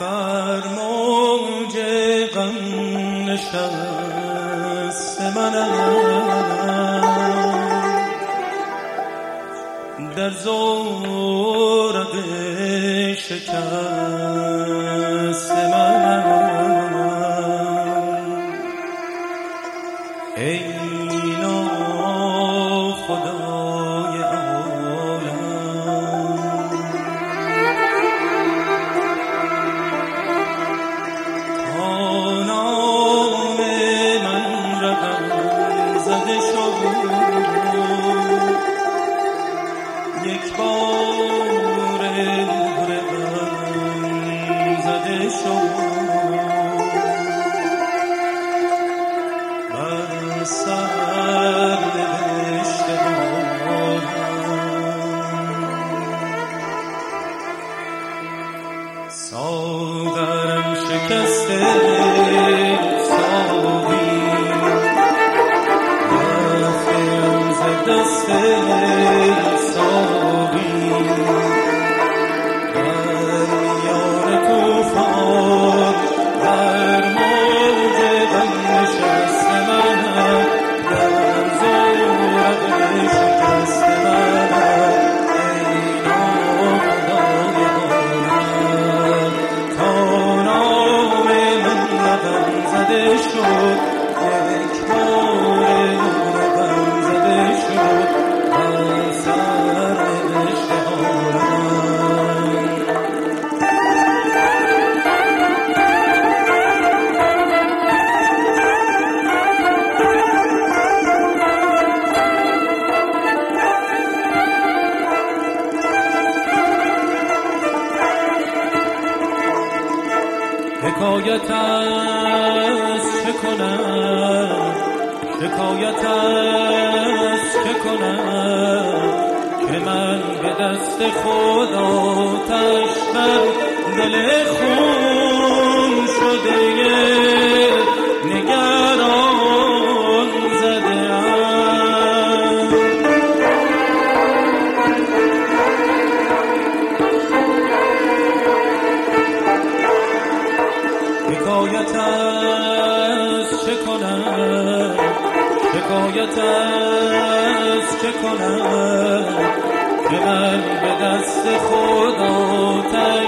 بر موج غم نشست منم. در زورق شکست منم. ای خدای یک بار غم زده شد. بر سر نوشته ساغرم شکسته. حکایت است چه کنم؟ شکایت است چه کنم؟ که من به دست خود آتش بر دل خون شده. شکایت است چه کنم؟ شکایت است چه کنم؟ که من به دست خدا تشبر